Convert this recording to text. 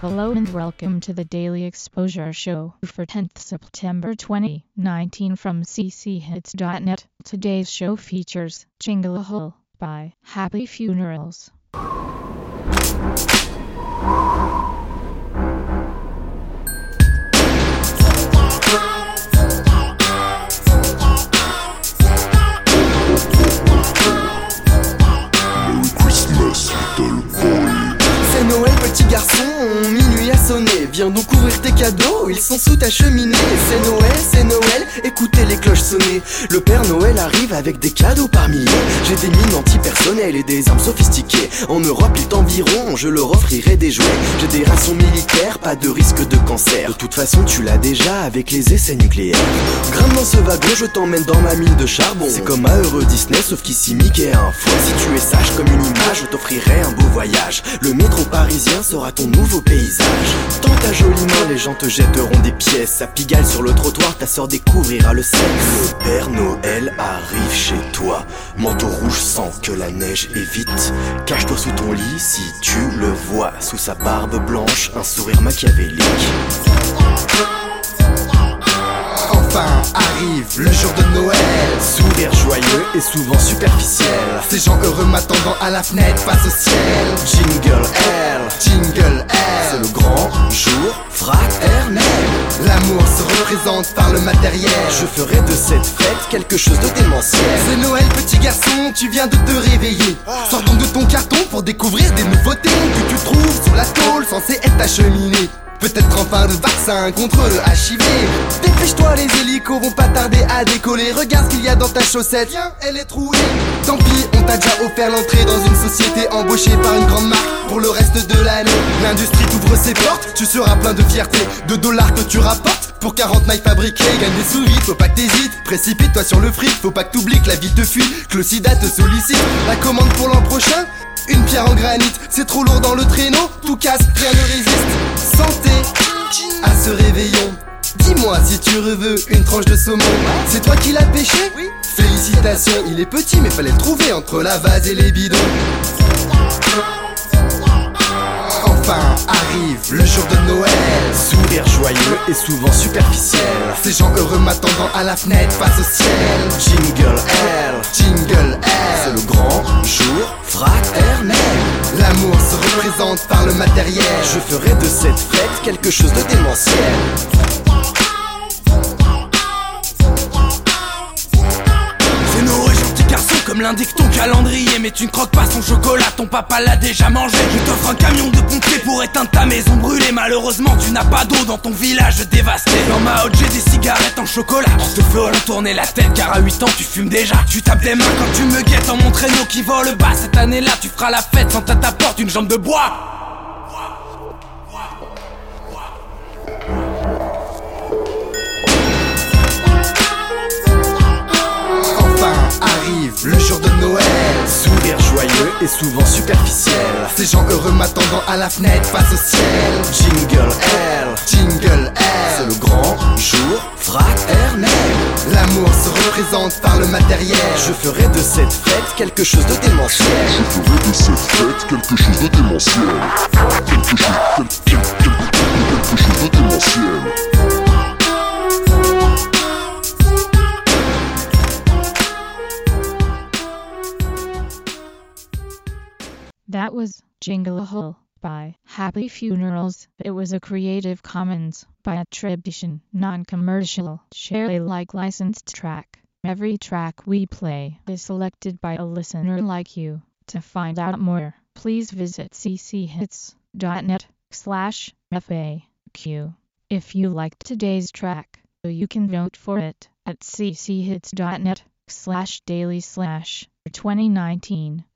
Hello and welcome to the Daily Exposure Show for 10th September 2019 from cchits.net. Today's show features Jingle Hole by Happy Funerals. Viens donc ouvrir tes cadeaux, ils sont sous ta cheminée. C'est Noël, c'est Noël, écoutez les cloches sonner. Le Père Noël arrive avec des cadeaux par milliers J'ai des mines antipersonnelles et des armes sophistiquées. En Europe il t'environ, je leur offrirai des jouets. J'ai des rations militaires, pas de risque de cancer. De toute façon tu l'as déjà avec les essais nucléaires. Grimpe dans ce wagon, je t'emmène dans ma mine de charbon. C'est comme à Euro Disney, sauf qu'ici Mickey a un foie. Si tu es sage comme une image, je t'offrirai un beau voyage. Le métro parisien sera ton nouveau paysage. Tant ta jolie main, les gens te jetteront des pièces. Ça pigale sur le trottoir, ta sœur découvrira le sexe. Le Père Noël arrive chez toi. Manteau rouge sans que la neige évite. Cache-toi sous ton lit si tu le vois. Sous sa barbe blanche, un sourire machiavélique Enfin arrive le jour de Noël. Sourire joyeux et souvent superficiel. Ces gens heureux m'attendant à la fenêtre face au ciel. Jingle L, Jingle L. C'est le grand jour fraternel. L'amour se représente par le matériel. Je ferai de cette fête quelque chose de démentiel. C'est Noël petit garçon, tu viens de te réveiller. Sors donc de ton carton pour découvrir des nouveautés Que tu trouves sur la tôle censée être acheminée Peut-être enfin le vaccin contre le HIV Dépêche-toi les hélicos vont pas tarder à décoller. Regarde ce qu'il y a dans ta chaussette. Tiens elle est trouée. Tant pis on t'a déjà offert l'entrée dans une société embauchée par une grande marque. Pour le reste de l'année L'industrie t'ouvre ses portes. Tu seras plein de fierté De dollars que tu rapportes. Pour 40 mailles fabriquées, gagne des sous faut pas que t'hésites. Précipite-toi sur le fric, faut pas que t'oublies que la vie te fuit Que le sida te sollicite. La commande pour l'an prochain une pierre en granit, c'est trop lourd dans le traîneau, tout casse, rien ne résiste. Santé à ce réveillon. Dis-moi si tu reveux une tranche de saumon. C'est toi qui l'as pêché Félicitations, il est petit mais fallait le trouver entre la vase et les bidons. Enfin arrive le jour de Noël Sourire joyeux et souvent superficiel Ces gens heureux m'attendant à la fenêtre face au ciel Jingle Je ferai de cette fête quelque chose de démentiel. Comme l'indique ton calendrier. Mais tu ne croques pas son chocolat, ton papa l'a déjà mangé. Je t'offre un camion de pompiers pour éteindre ta maison brûlée. Malheureusement tu n'as pas d'eau dans ton village dévasté. Dans ma hotte j'ai des cigarettes en chocolat. Je te ferai tourner la tête car à 8 ans tu fumes déjà. Tu tapes des mains quand tu me guettes en mon traîneau qui vole bas. Cette année là tu feras la fête sans ta t'apporte une jambe de bois le jour de Noël. Sourire joyeux et souvent superficiel. Ces gens heureux m'attendant à la fenêtre face au ciel. Jingle L, Jingle L. C'est le grand jour fraternel. L'amour se représente par le matériel. Je ferai de cette fête quelque chose de démentiel. Je ferai de cette fête quelque chose de démentiel. Quelque chose, quel- quel- quel- quelque chose de démentiel. Was Jingle Hole by Happy Funerals. It was a Creative Commons by attribution, non-commercial, share Alike licensed track. Every track we play is selected by a listener like you. To find out more, please visit cchits.net slash FAQ. If you liked today's track, you can vote for it at cchits.net slash daily slash 2019